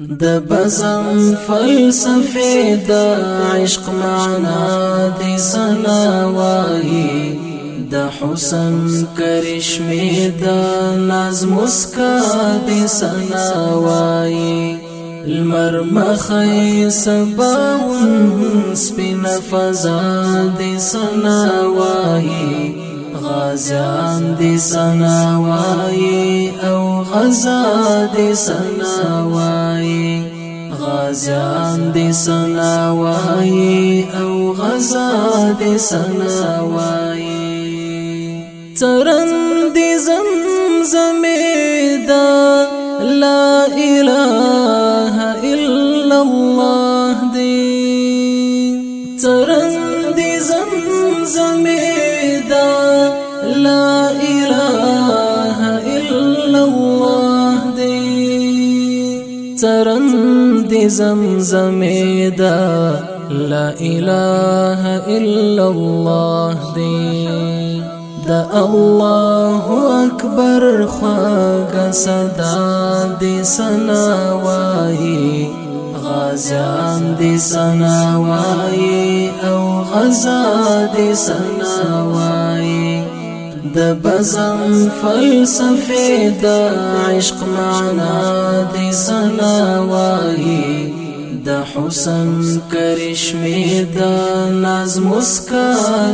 د بزم فلسفه د عشق معنا د سنا وای د حسن کرشمه د ناز مسکا د سنا وای المرمخی سباون سپین فضا د سنا وای غازیان د سنا وای او غزا د سنا وای غازیان دی سناوائی او غزا دی سناوائی ترن دی زمزمی دی زمزمې دا لا اله الا الله دي دا الله اكبر خاق صدا دي سنا وایي غازان دی او غزا دي سنا د بزم فلسفه د عشق معنا د سنا وایي د حسن کرشمه د ناز مسکا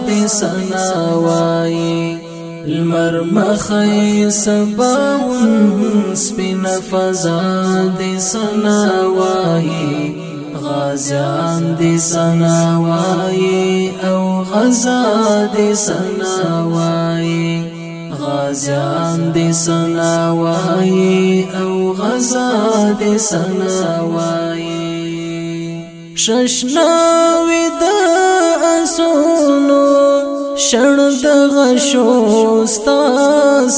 د سنا وایي المر مخی سباون سپین فضا د سنا وایي غزان دی سناوایی او غزا دی سناوایی غزان دی سناوایی او غزا دی سناوایی ششناوی دا اسونو شن د غشو ستا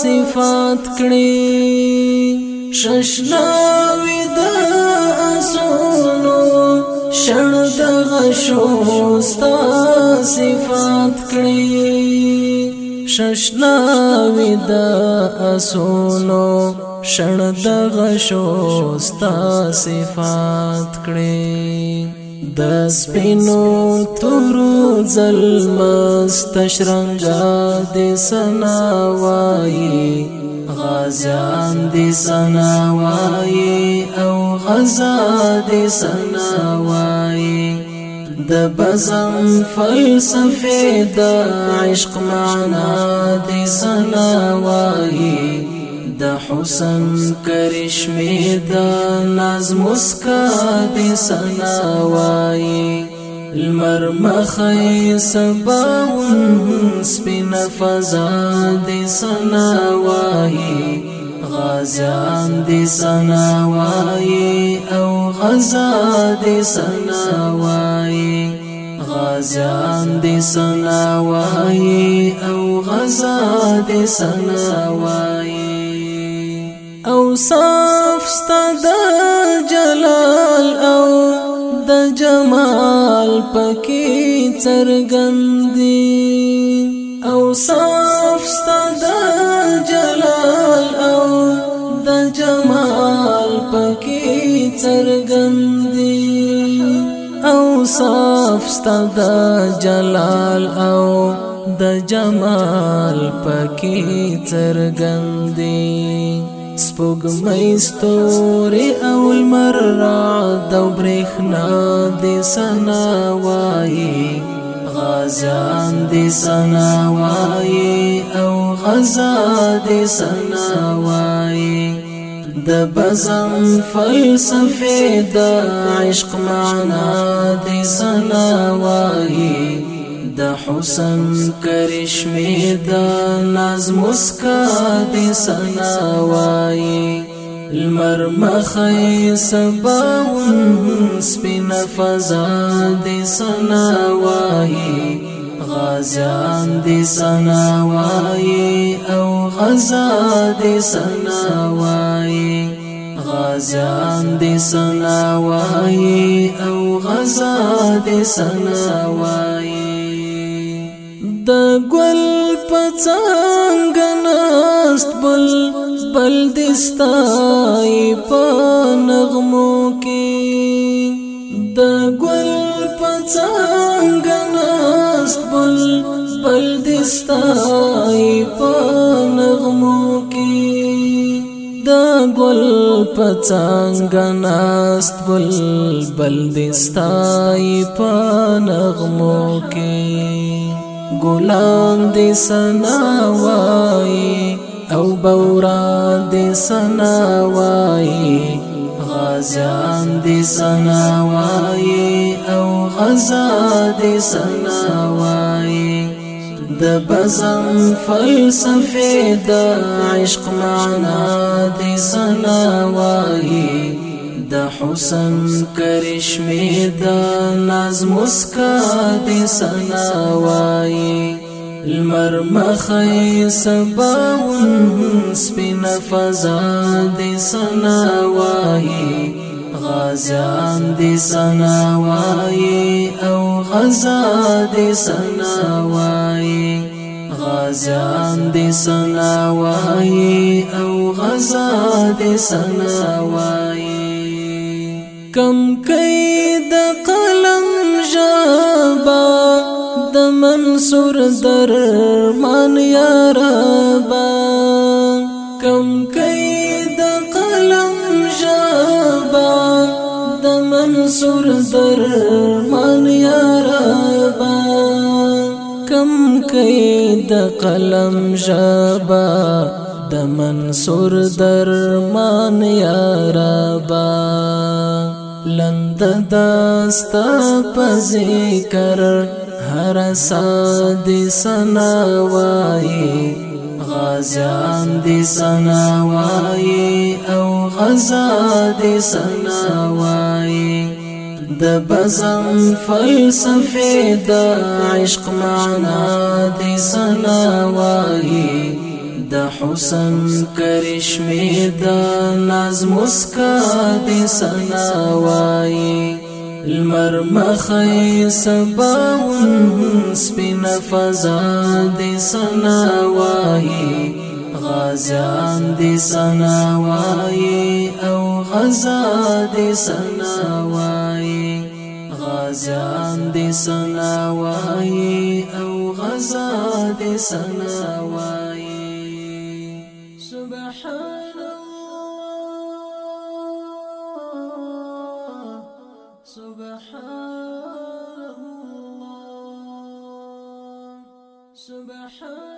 صفات کړي ششناوی دا اسونو شړ د غشو ستا صفات کړی ششنا ودا اسونو شړ د غشو ستا صفات کړی د سپینو تورو زلم ستشرنګا د سنا وایي غازیان دی سنا وای او غزا دی سنا وای د بزم فلسفه د عشق معنا دې سنا وایي د حسن کرشمه د ناز مسکا دې سنا وایي المرمخی سباون سپین فضا دی سناوائی غزان دي سناوائی او غزان دي سناوائی غزان دي سناوائی او غزان دي سناوائی او صاف ستا جلال او د جمال پکې څرګندې او صاف سرګندي او صاف ستد جلال او د جمال پکې سرګندي سپوږمۍ ستوري او المر را د برېښنا د سنا وایي غزان د سنا وایي او غزا د سنا وایي د بزم فلسفه د عشق معنا د سنا وای د حسن کرشمه د ناز مسکا د سنا وای المرمخی سباون سپین فضا د سنا وای غازیان دی سناوائی او غزا دی سناوائی غازیان دی سناوائی او غزا دی سناوائی د ګل پڅنګ ناست بل بل دستای په نغمو کې د ګل څنګه نست بل بل دستای په نغمو کې دا ګل په څنګه نست بل بل دستای په نغمو کې ګلان دې سنا وای او بورا دې سنا وای غازیان دې سنا وای او غزا سنا وای د بزم فلسفه د عشق معنا دې سنا وای د حسن کرشمه د ناز مسکا دې سنا وای المر مخی سباون سپین فضا دې سنا وای غازیان دی سناوائی او غزا دی سناوائی غازیان دی سناوائی او غزا دی سناوائی کم کئی د قلم جابا د منصور درمان یارا کم کئی د قلم جبا د منصور درمان یا ربا لند داست پذکر هر ساد سناوائی غازیان دی سناوائی او غزا دی سناوائی د بزم فلسفه د عشق معنا د سنا وایي د حسن کرشمه د ناز مسکا د سنا وایي المرمخی سباون سپین فضا دی سناوائی غازیان دی سناوائی او غزا دی سناوائی غزان دي سنا او غزا دي سنا سبحان الله سبحان الله سبحان